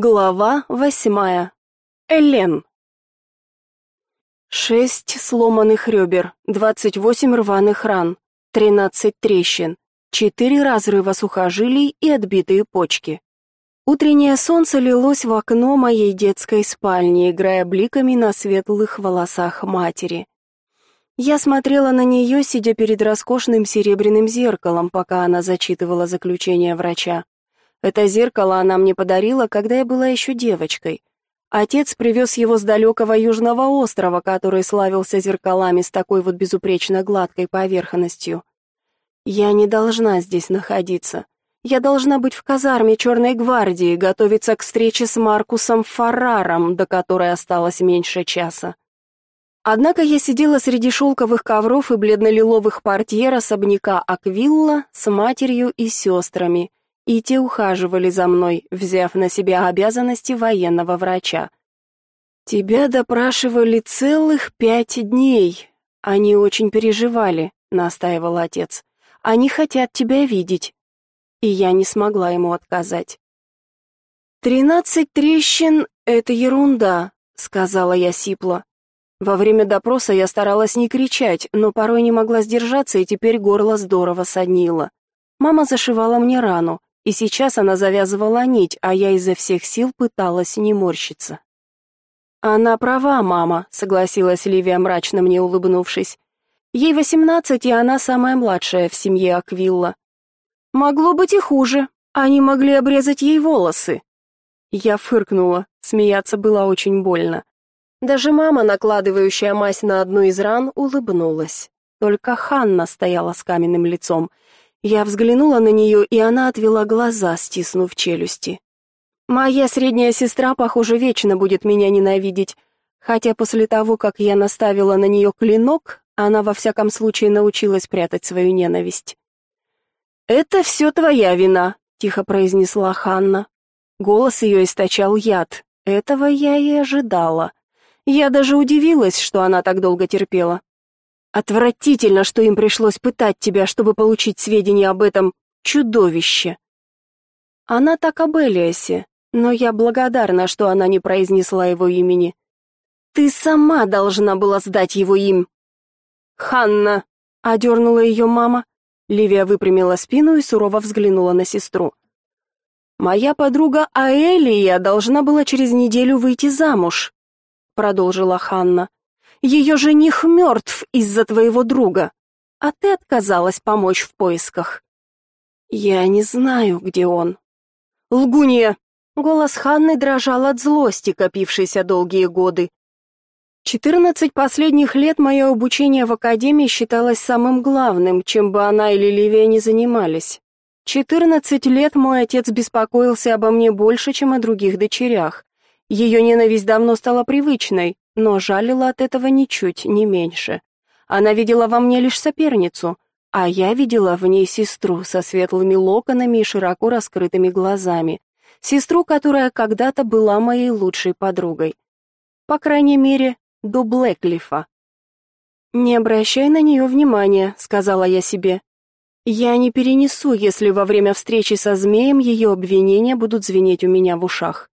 Глава восьмая. Элен. Шесть сломанных ребер, двадцать восемь рваных ран, тринадцать трещин, четыре разрыва сухожилий и отбитые почки. Утреннее солнце лилось в окно моей детской спальни, играя бликами на светлых волосах матери. Я смотрела на нее, сидя перед роскошным серебряным зеркалом, пока она зачитывала заключение врача. Это зеркало она мне подарила, когда я была еще девочкой. Отец привез его с далекого южного острова, который славился зеркалами с такой вот безупречно гладкой поверхностью. Я не должна здесь находиться. Я должна быть в казарме Черной гвардии, готовиться к встрече с Маркусом Фарраром, до которой осталось меньше часа. Однако я сидела среди шелковых ковров и бледно-лиловых портьер особняка Аквилла с матерью и сестрами, и те ухаживали за мной, взяв на себя обязанности военного врача. Тебя допрашивали целых пять дней. Они очень переживали, настаивал отец. Они хотят тебя видеть. И я не смогла ему отказать. «Тринадцать трещин — это ерунда», — сказала я сипло. Во время допроса я старалась не кричать, но порой не могла сдержаться, и теперь горло здорово соднило. Мама зашивала мне рану и сейчас она завязывала нить, а я изо всех сил пыталась не морщиться. Она права, мама, согласилась Ливия мрачно мне улыбнувшись. Ей восемнадцать, и она самая младшая в семье Аквилла. Могло быть и хуже. Они могли обрезать ей волосы. Я фыркнула. Смеяться было очень больно. Даже мама, накладывающая мазь на одну из ран, улыбнулась. Только Ханна стояла с каменным лицом. Я взглянула на нее, и она отвела глаза, стиснув челюсти. Моя средняя сестра, похоже, вечно будет меня ненавидеть, хотя после того, как я наставила на нее клинок, она во всяком случае научилась прятать свою ненависть. «Это все твоя вина», — тихо произнесла Ханна. Голос ее источал яд. Этого я и ожидала. Я даже удивилась, что она так долго терпела. Отвратительно, что им пришлось пытать тебя, чтобы получить сведения об этом чудовище. Она так об Элиасе, но я благодарна, что она не произнесла его имени. Ты сама должна была сдать его им. Ханна, одернула ее мама. Ливия выпрямила спину и сурово взглянула на сестру. Моя подруга Аэлия должна была через неделю выйти замуж, продолжила Ханна. Ее жених мертв из-за твоего друга, а ты отказалась помочь в поисках. Я не знаю, где он. Лгунья. Голос Ханны дрожал от злости, копившейся долгие годы. Четырнадцать последних лет мое обучение в академии считалось самым главным, чем бы она или Ливия не занимались. Четырнадцать лет мой отец беспокоился обо мне больше, чем о других дочерях. Ее ненависть давно стала привычной, но жалила от этого ничуть не меньше. Она видела во мне лишь соперницу, а я видела в ней сестру со светлыми локонами и широко раскрытыми глазами, сестру, которая когда-то была моей лучшей подругой. По крайней мере, до Блэклифа. «Не обращай на нее внимания», — сказала я себе. «Я не перенесу, если во время встречи со змеем ее обвинения будут звенеть у меня в ушах».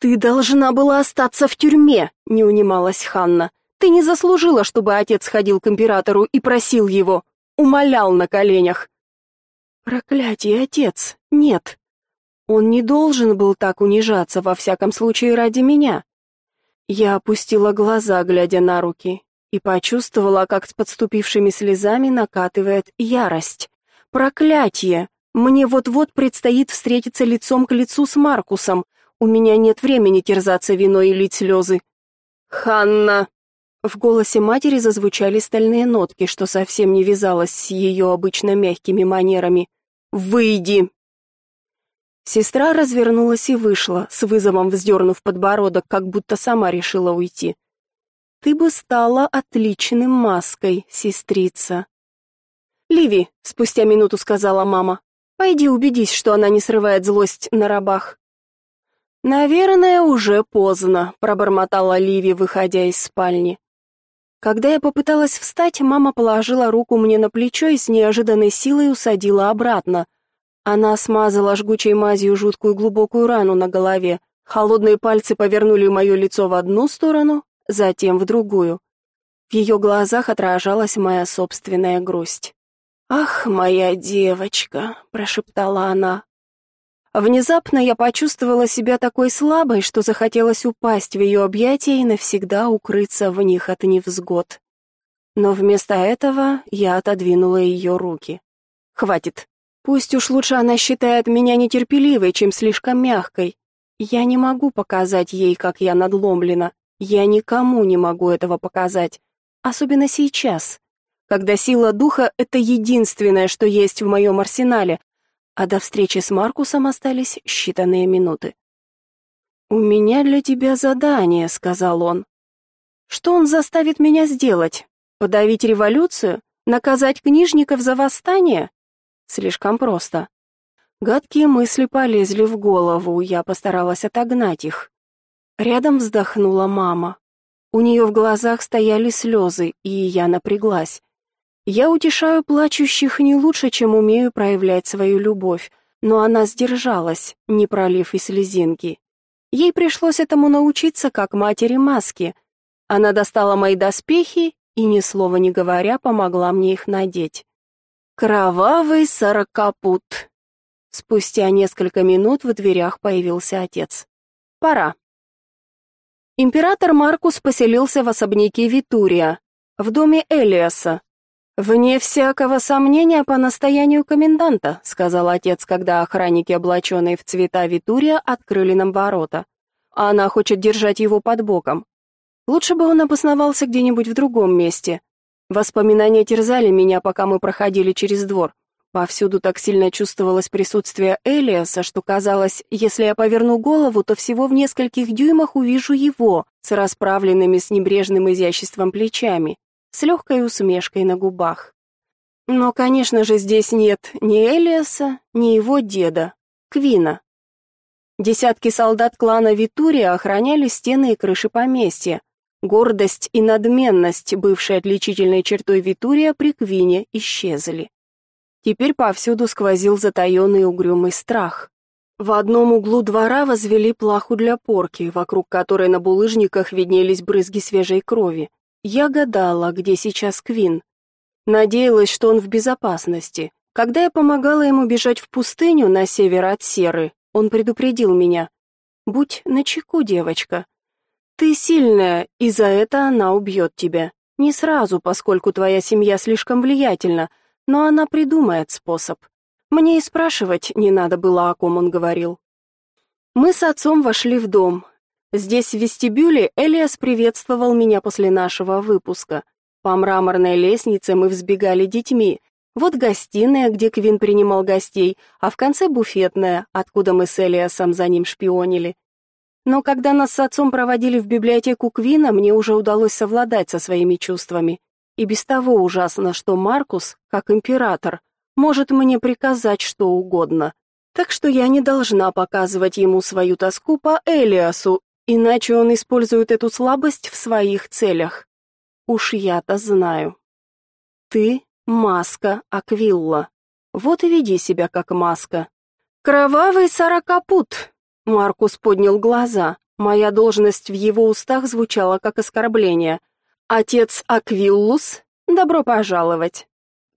«Ты должна была остаться в тюрьме», — не унималась Ханна. «Ты не заслужила, чтобы отец ходил к императору и просил его, умолял на коленях». «Проклятие, отец, нет. Он не должен был так унижаться, во всяком случае, ради меня». Я опустила глаза, глядя на руки, и почувствовала, как с подступившими слезами накатывает ярость. «Проклятие! Мне вот-вот предстоит встретиться лицом к лицу с Маркусом, у меня нет времени терзаться виной и лить слезы. Ханна. В голосе матери зазвучали стальные нотки, что совсем не вязалось с ее обычно мягкими манерами. Выйди. Сестра развернулась и вышла, с вызовом вздернув подбородок, как будто сама решила уйти. Ты бы стала отличным маской, сестрица. Ливи, спустя минуту сказала мама. Пойди убедись, что она не срывает злость на рабах. Наверное, уже поздно, пробормотала Ливи, выходя из спальни. Когда я попыталась встать, мама положила руку мне на плечо и с неожиданной силой усадила обратно. Она смазала жгучей мазью жуткую глубокую рану на голове, Холодные пальцы повернули мое лицо в одну сторону, затем в другую. В ее глазах отражалась моя собственная грусть. «Ах, моя девочка!» — прошептала она. Внезапно я почувствовала себя такой слабой, что захотелось упасть в ее объятия и навсегда укрыться в них от невзгод. Но вместо этого я отодвинула ее руки. «Хватит. Пусть уж лучше она считает меня нетерпеливой, чем слишком мягкой. Я не могу показать ей, как я надломлена. Я никому не могу этого показать. Особенно сейчас, когда сила духа — это единственное, что есть в моем арсенале, а до встречи с Маркусом остались считанные минуты. «У меня для тебя задание», — сказал он. «Что он заставит меня сделать? Подавить революцию? Наказать книжников за восстание?» Слишком просто. Гадкие мысли полезли в голову, я постаралась отогнать их. Рядом вздохнула мама. У нее в глазах стояли слезы, и я напряглась. Я утешаю плачущих не лучше, чем умею проявлять свою любовь, но она сдержалась, не пролив и слезинки. Ей пришлось этому научиться, как матери маски. Она достала мои доспехи и, ни слова не говоря, помогла мне их надеть. Кровавый сорокопут, Спустя несколько минут в дверях появился отец. Пора. Император Маркус поселился в особняке Витурия, в доме Элиаса. Вне всякого сомнения по настоянию коменданта, сказал отец, когда охранники, облаченные в цвета Витурия, открыли нам ворота. Она хочет держать его под боком. Лучше бы он обосновался где-нибудь в другом месте. Воспоминания терзали меня, пока мы проходили через двор. Повсюду так сильно чувствовалось присутствие Элиаса, что казалось, если я поверну голову, то всего в нескольких дюймах увижу его с расправленными с небрежным изяществом плечами, с легкой усмешкой на губах. Но, конечно же, здесь нет ни Элиаса, ни его деда, Квина. Десятки солдат клана Витурия охраняли стены и крыши поместья. Гордость и надменность, бывшие отличительной чертой Витурия, при Квине исчезли. Теперь повсюду сквозил затаенный угрюмый страх. В одном углу двора возвели плаху для порки, вокруг которой на булыжниках виднелись брызги свежей крови. Я гадала, где сейчас Квин. Надеялась, что он в безопасности. Когда я помогала ему бежать в пустыню на север от Серы, он предупредил меня. «Будь начеку, девочка. Ты сильная, и за это она убьет тебя. Не сразу, поскольку твоя семья слишком влиятельна, но она придумает способ. Мне и спрашивать не надо было, о ком он говорил. Мы с отцом вошли в дом. Здесь, в вестибюле, Элиас приветствовал меня после нашего выпуска. По мраморной лестнице мы взбегали детьми. Вот гостиная, где Квин принимал гостей, а в конце буфетная, откуда мы с Элиасом за ним шпионили. Но когда нас с отцом проводили в библиотеку Квина, мне уже удалось совладать со своими чувствами. И без того ужасно, что Маркус, как император, может мне приказать что угодно. Так что я не должна показывать ему свою тоску по Элиасу, иначе он использует эту слабость в своих целях. Уж я-то знаю. Ты маска Аквилла. Вот и веди себя как маска. Кровавый сорокопут. Маркус поднял глаза. Моя должность в его устах звучала как оскорбление. Отец Аквиллус, добро пожаловать.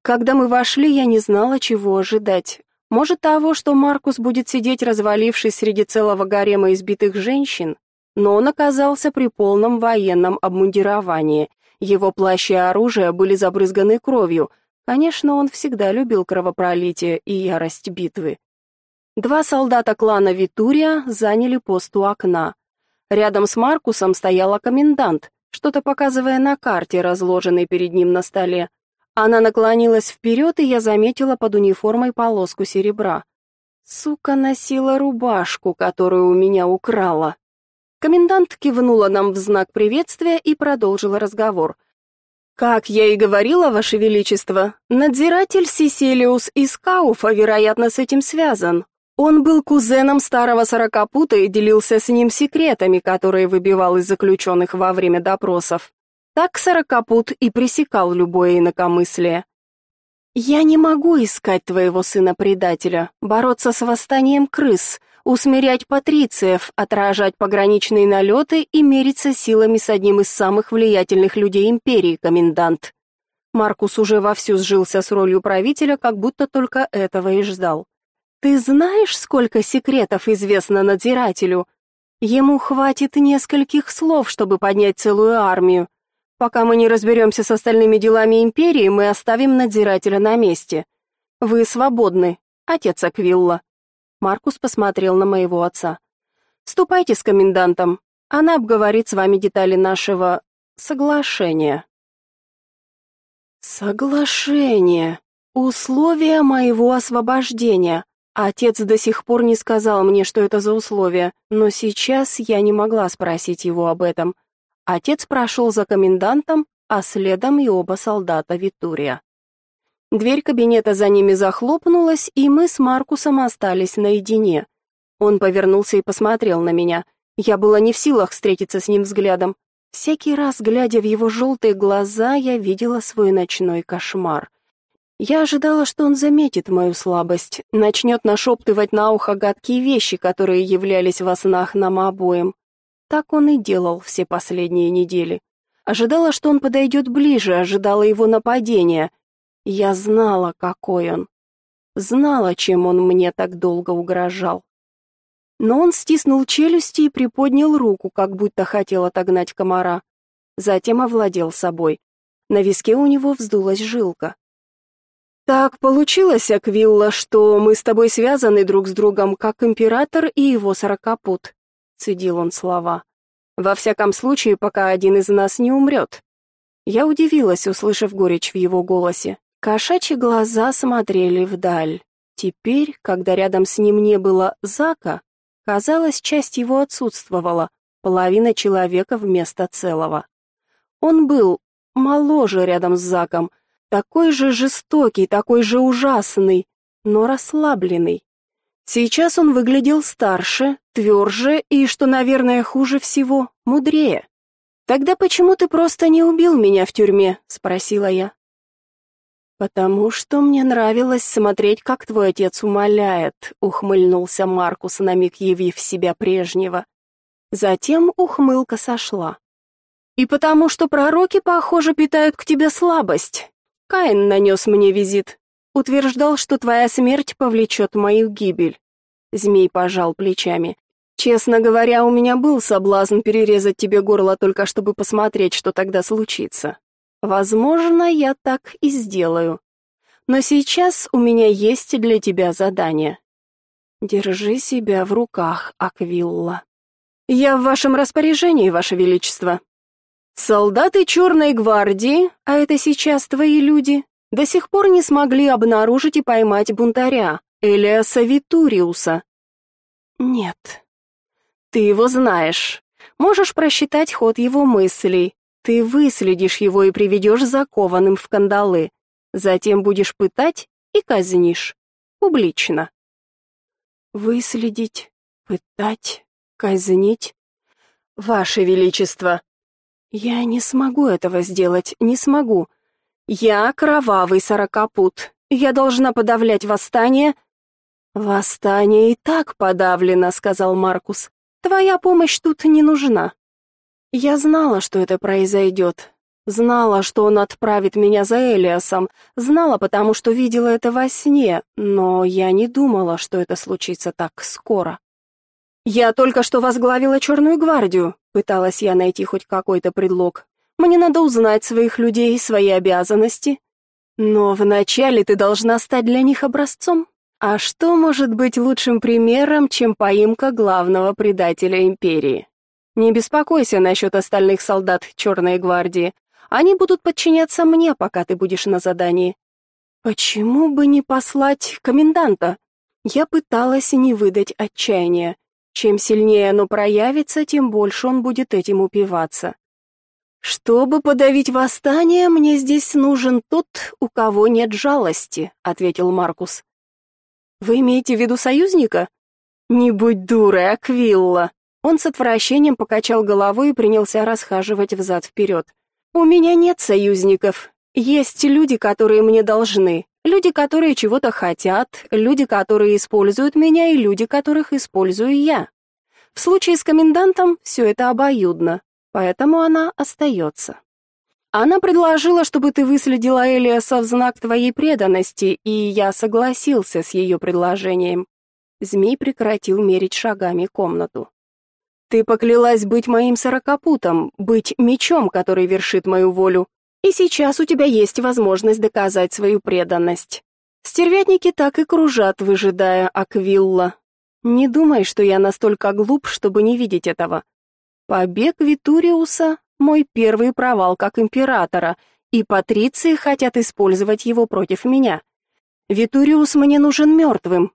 Когда мы вошли, я не знала, чего ожидать. Может, того, что Маркус будет сидеть, развалившись среди целого гарема избитых женщин, но он оказался при полном военном обмундировании. Его плащ и оружие были забрызганы кровью. Конечно, он всегда любил кровопролитие и ярость битвы. Два солдата клана Витурия заняли пост у окна. Рядом с Маркусом стояла комендант, что-то показывая на карте, разложенной перед ним на столе. Она наклонилась вперед, и я заметила под униформой полоску серебра. Сука носила рубашку, которую у меня украла. Комендант кивнула нам в знак приветствия и продолжила разговор. Как я и говорила, ваше величество, надзиратель Сиселиус из Кауфа, вероятно, с этим связан. Он был кузеном старого сорокопута и делился с ним секретами, которые выбивал из заключенных во время допросов. Так сорокопут и пресекал любое инакомыслие. «Я не могу искать твоего сына-предателя, бороться с восстанием крыс. Усмирять патрициев, отражать пограничные налеты и мериться силами с одним из самых влиятельных людей империи, комендант. Маркус уже вовсю сжился с ролью правителя, как будто только этого и ждал. Ты знаешь, сколько секретов известно надзирателю? Ему хватит нескольких слов, чтобы поднять целую армию. Пока мы не разберемся с остальными делами империи, мы оставим надзирателя на месте. Вы свободны, отец Аквилла. Маркус посмотрел на моего отца. Ступайте с комендантом. Она обговорит с вами детали нашего соглашения. Соглашение. Условия моего освобождения. Отец до сих пор не сказал мне, что это за условия, но сейчас я не могла спросить его об этом. Отец прошел за комендантом, а следом и оба солдата Витурия. Дверь кабинета за ними захлопнулась, и мы с Маркусом остались наедине. Он повернулся и посмотрел на меня. Я была не в силах встретиться с ним взглядом. Всякий раз, глядя в его желтые глаза, я видела свой ночной кошмар. Я ожидала, что он заметит мою слабость, начнет нашептывать на ухо гадкие вещи, которые являлись во снах нам обоим. Так он и делал все последние недели. Ожидала, что он подойдет ближе, ожидала его нападения — я знала, какой он. Знала, чем он мне так долго угрожал. Но он стиснул челюсти и приподнял руку, как будто хотел отогнать комара. Затем овладел собой. На виске у него вздулась жилка. «Так получилось, Аквилла, что мы с тобой связаны друг с другом, как император и его сорокопут», — цедил он слова. «Во всяком случае, пока один из нас не умрет». Я удивилась, услышав горечь в его голосе. Кошачьи глаза смотрели вдаль. Теперь, когда рядом с ним не было Зака, казалось, часть его отсутствовала, половина человека вместо целого. Он был моложе рядом с Заком, такой же жестокий, такой же ужасный, но расслабленный. Сейчас он выглядел старше, тверже и, что, наверное, хуже всего, мудрее. «Тогда почему ты просто не убил меня в тюрьме?» — спросила я. «Потому что мне нравилось смотреть, как твой отец умоляет», — ухмыльнулся Маркус, на миг явив себя прежнего. Затем ухмылка сошла. «И потому что пророки, похоже, питают к тебе слабость. Каин нанес мне визит. Утверждал, что твоя смерть повлечет мою гибель». Змей пожал плечами. «Честно говоря, у меня был соблазн перерезать тебе горло только чтобы посмотреть, что тогда случится. Возможно, я так и сделаю. Но сейчас у меня есть для тебя задание. Держи себя в руках, Аквилла. Я в вашем распоряжении, ваше величество. Солдаты Черной гвардии, а это сейчас твои люди, до сих пор не смогли обнаружить и поймать бунтаря, Элиаса Витуриуса. Нет. Ты его знаешь. Можешь просчитать ход его мыслей, ты выследишь его и приведешь закованным в кандалы. Затем будешь пытать и казнишь. Публично. Выследить, пытать, казнить. Ваше Величество, я не смогу этого сделать, не смогу. Я кровавый сорокопут. Я должна подавлять восстание. Восстание и так подавлено, сказал Маркус. Твоя помощь тут не нужна. Я знала, что это произойдет. Знала, что он отправит меня за Элиасом. Знала, потому что видела это во сне, но я не думала, что это случится так скоро. Я только что возглавила Черную гвардию. Пыталась я найти хоть какой-то предлог. Мне надо узнать своих людей, свои обязанности. Но вначале ты должна стать для них образцом. А что может быть лучшим примером, чем поимка главного предателя империи? Не беспокойся насчет остальных солдат Черной гвардии. Они будут подчиняться мне, пока ты будешь на задании. Почему бы не послать коменданта? Я пыталась не выдать отчаяния. Чем сильнее оно проявится, тем больше он будет этим упиваться. Чтобы подавить восстание, мне здесь нужен тот, у кого нет жалости, ответил Маркус. Вы имеете в виду союзника? Не будь дурой, Аквилла. Он с отвращением покачал головой и принялся расхаживать взад-вперед. «У меня нет союзников. Есть люди, которые мне должны, Люди, которые чего-то хотят, люди, которые используют меня, и люди, которых использую я. В случае с комендантом все это обоюдно, поэтому она остается. Она предложила, чтобы ты выследила Элиаса в знак твоей преданности, и я согласился с ее предложением. Змей прекратил мерить шагами комнату. Ты поклялась быть моим сорокопутом, быть мечом, который вершит мою волю. И сейчас у тебя есть возможность доказать свою преданность. Стервятники так и кружат, выжидая Аквилла. Не думай, что я настолько глуп, чтобы не видеть этого. Побег Витуриуса мой первый провал как императора, и патриции хотят использовать его против меня. Витуриус мне нужен мертвым».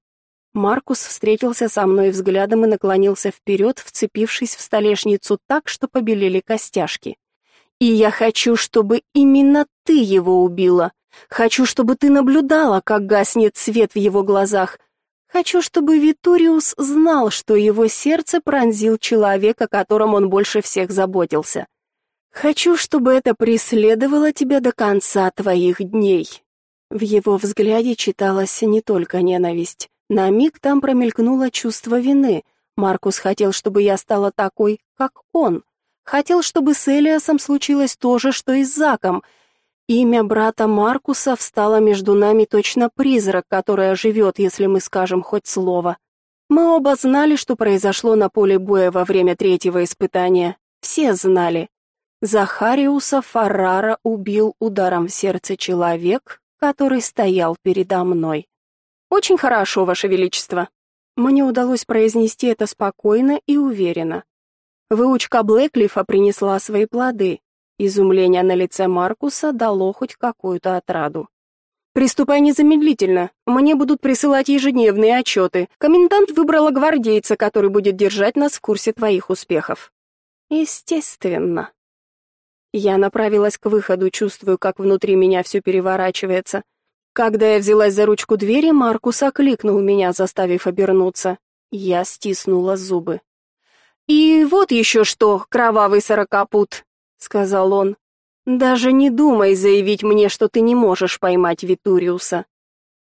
Маркус встретился со мной взглядом и наклонился вперед, вцепившись в столешницу так, что побелели костяшки. И я хочу, чтобы именно ты его убила. Хочу, чтобы ты наблюдала, как гаснет свет в его глазах. Хочу, чтобы Витуриус знал, что его сердце пронзил человек, о котором он больше всех заботился. Хочу, чтобы это преследовало тебя до конца твоих дней. В его взгляде читалась не только ненависть. На миг там промелькнуло чувство вины. Маркус хотел, чтобы я стала такой, как он. Хотел, чтобы с Элиасом случилось то же, что и с Заком. Имя брата Маркуса встало между нами точно призрак, который оживет, если мы скажем хоть слово. Мы оба знали, что произошло на поле боя во время третьего испытания. Все знали. Захариуса Фаррара убил ударом в сердце человек, который стоял передо мной. Очень хорошо, ваше величество. Мне удалось произнести это спокойно и уверенно. Выучка Блэклифа принесла свои плоды. Изумление на лице Маркуса дало хоть какую-то отраду. «Приступай незамедлительно. Мне будут присылать ежедневные отчеты. Комендант выбрала гвардейца, который будет держать нас в курсе твоих успехов». «Естественно». Я направилась к выходу, чувствую, как внутри меня все переворачивается. Когда я взялась за ручку двери, Маркус окликнул меня, заставив обернуться. Я стиснула зубы. «И вот еще что, кровавый сорокопут», — сказал он. «Даже не думай заявить мне, что ты не можешь поймать Витуриуса.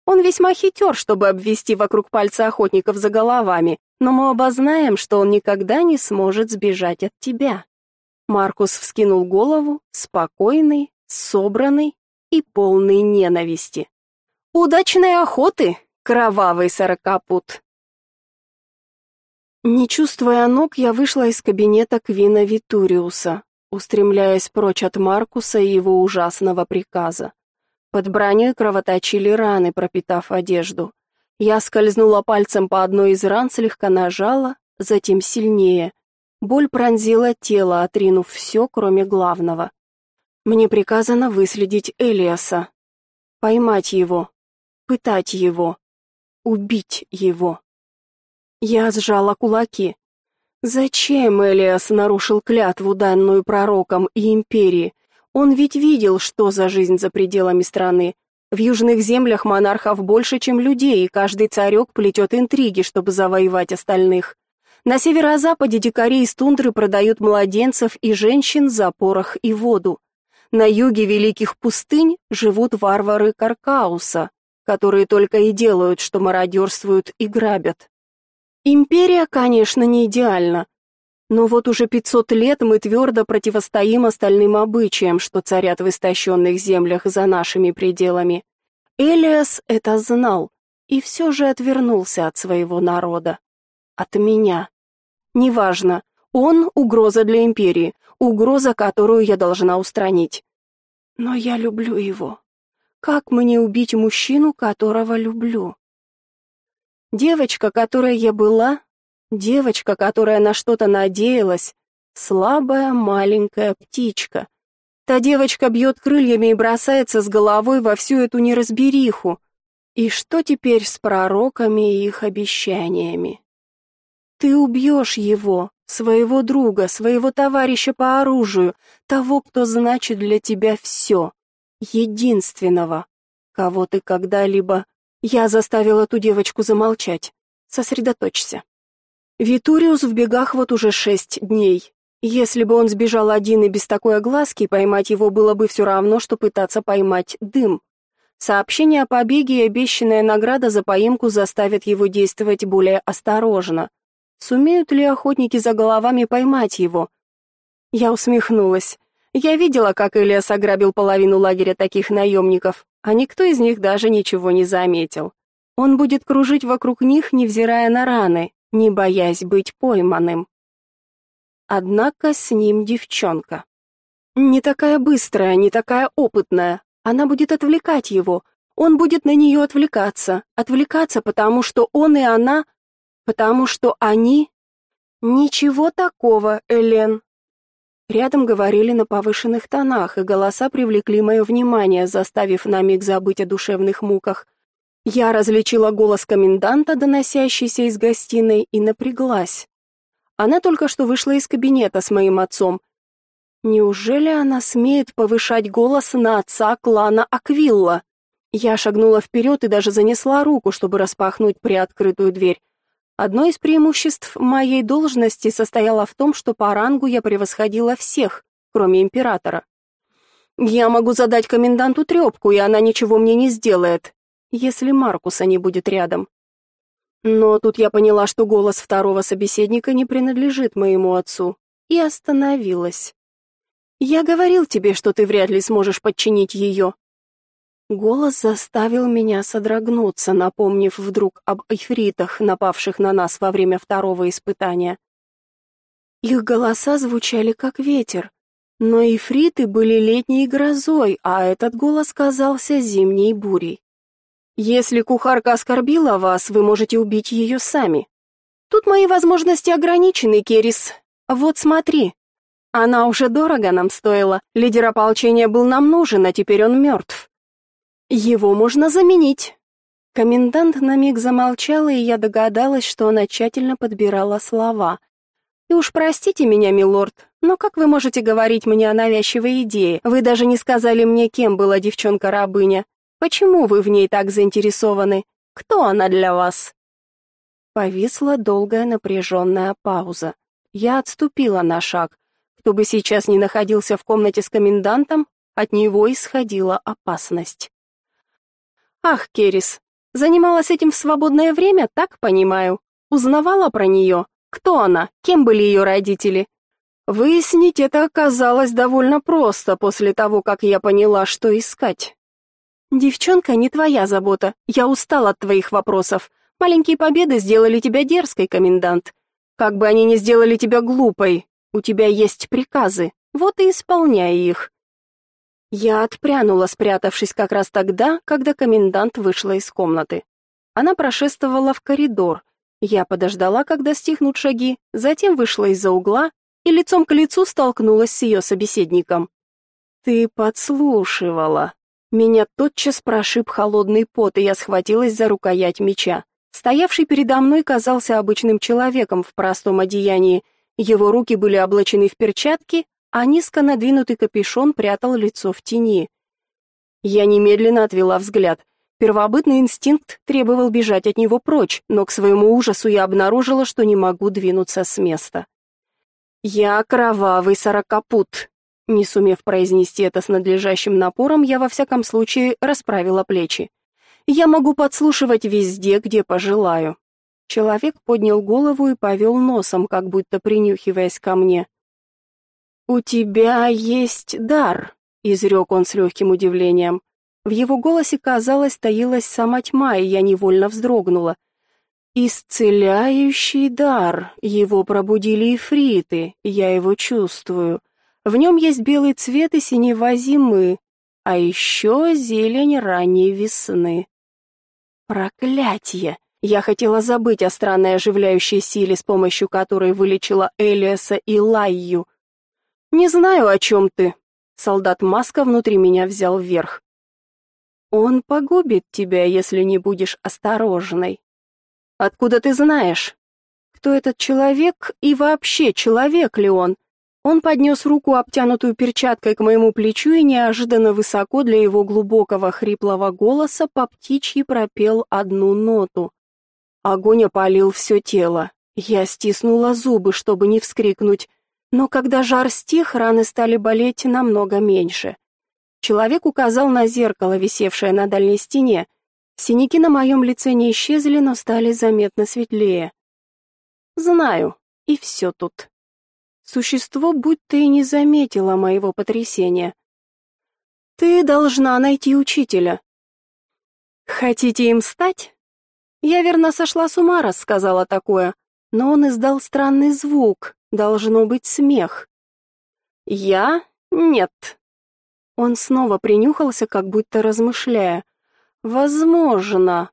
Он весьма хитер, чтобы обвести вокруг пальца охотников за головами, но мы оба знаем, что он никогда не сможет сбежать от тебя». Маркус вскинул голову, спокойный, собранный и полный ненависти. «Удачной охоты, кровавый сорокопут!» Не чувствуя ног, я вышла из кабинета Квина Витуриуса, устремляясь прочь от Маркуса и его ужасного приказа. Под броней кровоточили раны, пропитав одежду. Я скользнула пальцем по одной из ран, слегка нажала, затем сильнее. Боль пронзила тело, отринув все, кроме главного. Мне приказано выследить Элиаса, поймать его, пытать его, убить его. Я сжала кулаки. Зачем Элиас нарушил клятву, данную пророком и империи? Он ведь видел, что за жизнь за пределами страны. В южных землях монархов больше, чем людей, и каждый царек плетет интриги, чтобы завоевать остальных. На северо-западе дикари из тундры продают младенцев и женщин за порох и воду. На юге великих пустынь живут варвары Каркауса, которые только и делают, что мародерствуют и грабят. Империя, конечно, не идеальна, но вот уже 500 лет мы твердо противостоим остальным обычаям, что царят в истощенных землях за нашими пределами. Элиас это знал и все же отвернулся от своего народа. От меня. Неважно, он угроза для империи, угроза, которую я должна устранить. Но я люблю его. Как мне убить мужчину, которого люблю? Девочка, которой я была, девочка, которая на что-то надеялась, слабая маленькая птичка. Та девочка бьет крыльями и бросается с головой во всю эту неразбериху. И что теперь с пророками и их обещаниями? Ты убьешь его, своего друга, своего товарища по оружию, того, кто значит для тебя все, единственного, кого ты когда-либо я заставила ту девочку замолчать. Сосредоточься. Витуриус в бегах вот уже шесть дней. Если бы он сбежал один и без такой огласки, поймать его было бы все равно, что пытаться поймать дым. Сообщение о побеге и обещанная награда за поимку заставят его действовать более осторожно. Сумеют ли охотники за головами поймать его? Я усмехнулась. Я видела, как Элиас ограбил половину лагеря таких наемников, а никто из них даже ничего не заметил. Он будет кружить вокруг них, невзирая на раны, не боясь быть пойманным. Однако с ним девчонка. Не такая быстрая, не такая опытная, она будет отвлекать его. Он будет на нее отвлекаться. Отвлекаться, потому что он и она... Потому что они... Ничего такого, Элен. Рядом говорили на повышенных тонах, и голоса привлекли мое внимание, заставив на миг забыть о душевных муках. Я различила голос коменданта, доносящийся из гостиной, и напряглась. Она только что вышла из кабинета с моим отцом, Неужели она смеет повышать голос на отца клана Аквилла? Я шагнула вперед и даже занесла руку, чтобы распахнуть приоткрытую дверь. Одно из преимуществ моей должности состояло в том, что по рангу я превосходила всех, кроме императора. Я могу задать коменданту трепку, и она ничего мне не сделает, если Маркуса не будет рядом. Но тут я поняла, что голос второго собеседника не принадлежит моему отцу, и остановилась. Я говорил тебе, что ты вряд ли сможешь подчинить ее». Голос заставил меня содрогнуться, напомнив вдруг об эфритах, напавших на нас во время второго испытания. Их голоса звучали как ветер, но эфриты были летней грозой, а этот голос казался зимней бурей. Если кухарка оскорбила вас, вы можете убить ее сами. Тут мои возможности ограничены, Керис. Вот смотри. Она уже дорого нам стоила. Лидер ополчения был нам нужен, а теперь он мертв. Его можно заменить. Комендант на миг замолчал, и я догадалась, что она тщательно подбирала слова. И уж простите меня, милорд, но как вы можете говорить мне о навязчивой идее? Вы даже не сказали мне, кем была девчонка-рабыня. Почему вы в ней так заинтересованы? Кто она для вас? Повисла долгая напряженная пауза. Я отступила на шаг. Кто бы сейчас ни находился в комнате с комендантом, от него исходила опасность. Ах, Керис, занималась этим в свободное время, так понимаю. Узнавала про нее? Кто она? Кем были ее родители? Выяснить это оказалось довольно просто после того, как я поняла, что искать. Девчонка, не твоя забота. Я устал от твоих вопросов. Маленькие победы сделали тебя дерзкой, комендант. Как бы они ни сделали тебя глупой, у тебя есть приказы, вот и исполняй их. Я отпрянула, спрятавшись как раз тогда, когда комендант вышла из комнаты. Она прошествовала в коридор. Я подождала, когда стихнут шаги, затем вышла из-за угла и лицом к лицу столкнулась с ее собеседником. Ты подслушивала. Меня тотчас прошиб холодный пот, и я схватилась за рукоять меча. Стоявший передо мной казался обычным человеком в простом одеянии, его руки были облачены в перчатки, а низко надвинутый капюшон прятал лицо в тени. Я немедленно отвела взгляд. Первобытный инстинкт требовал бежать от него прочь, но к своему ужасу я обнаружила, что не могу двинуться с места. «Я кровавый сорокопут», не сумев произнести это с надлежащим напором, я во всяком случае расправила плечи. Я могу подслушивать везде, где пожелаю. Человек поднял голову и повел носом, как будто принюхиваясь ко мне. «У тебя есть дар», — изрек он с легким удивлением. В его голосе, казалось, таилась сама тьма, и я невольно вздрогнула. «Исцеляющий дар. Его пробудили ифриты, я его чувствую. В нем есть белый цвет и синева зимы, а еще зелень ранней весны». «Проклятье!» Я хотела забыть о странной оживляющей силе, с помощью которой вылечила Элиаса и Лайю. «Не знаю, о чем ты». Солдат Маска внутри меня взял вверх. «Он погубит тебя, если не будешь осторожной». «Откуда ты знаешь? Кто этот человек и вообще человек ли он?» Он поднес руку, обтянутую перчаткой, к моему плечу и неожиданно высоко для его глубокого хриплого голоса по птичьи пропел одну ноту. Огонь опалил все тело. Я стиснула зубы, чтобы не вскрикнуть, но когда жар стих, раны стали болеть намного меньше. Человек указал на зеркало, висевшее на дальней стене. Синяки на моем лице не исчезли, но стали заметно светлее. Знаю, и все тут. Существо будто и не заметило моего потрясения. Ты должна найти учителя. Хотите им стать? Я верно сошла с ума, рассказала такое, но он издал странный звук, должно быть смех. Я? Нет. Он снова принюхался, как будто размышляя. Возможно,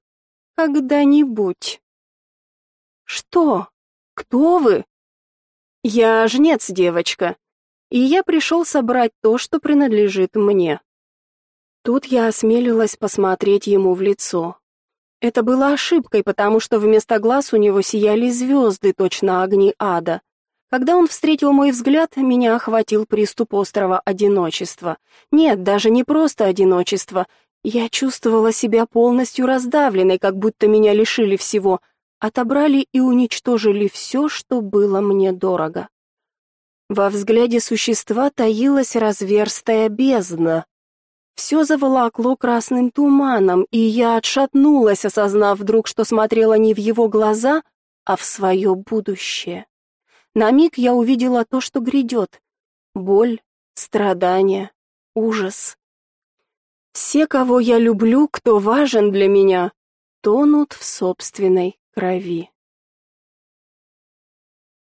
когда-нибудь. Что? Кто вы? Я жнец, девочка, и я пришел собрать то, что принадлежит мне. Тут я осмелилась посмотреть ему в лицо. Это было ошибкой, потому что вместо глаз у него сияли звезды, точно огни ада. Когда он встретил мой взгляд, меня охватил приступ острого одиночества. Нет, даже не просто одиночество. Я чувствовала себя полностью раздавленной, как будто меня лишили всего, отобрали и уничтожили все, что было мне дорого. Во взгляде существа таилась разверстая бездна. Все заволокло красным туманом, и я отшатнулась, осознав вдруг, что смотрела не в его глаза, а в свое будущее. На миг я увидела то, что грядет. Боль, страдания, ужас. Все, кого я люблю, кто важен для меня, тонут в собственной крови.